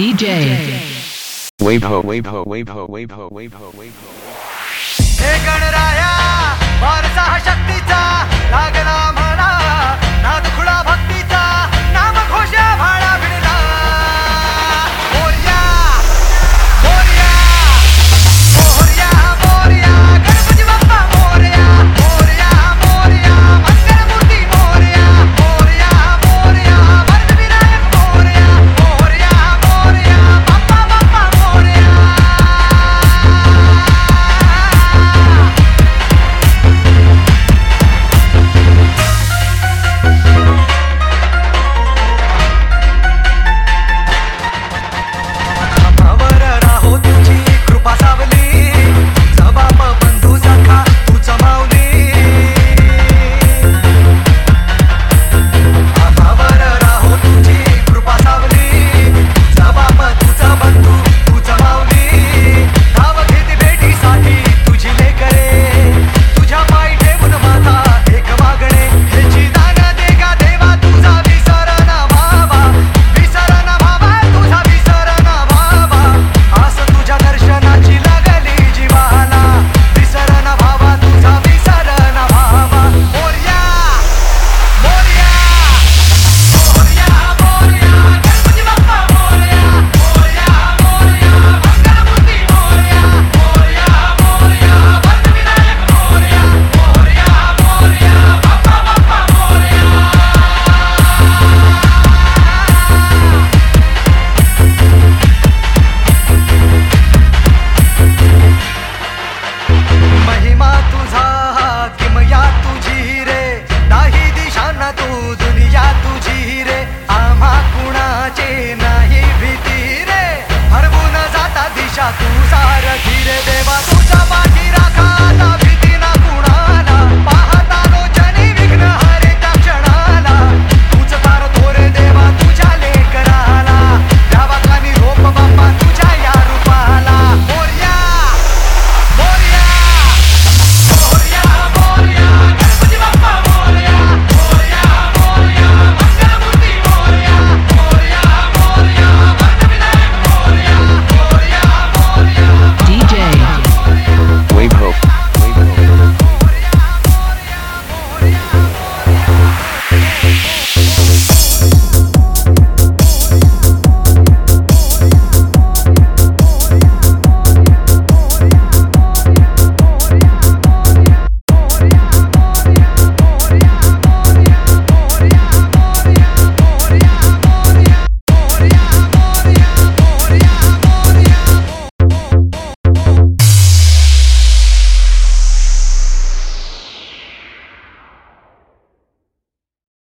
DJ. Wave ho, wave ho, wave ho, wave ho, wave ho, wave ho. তীরে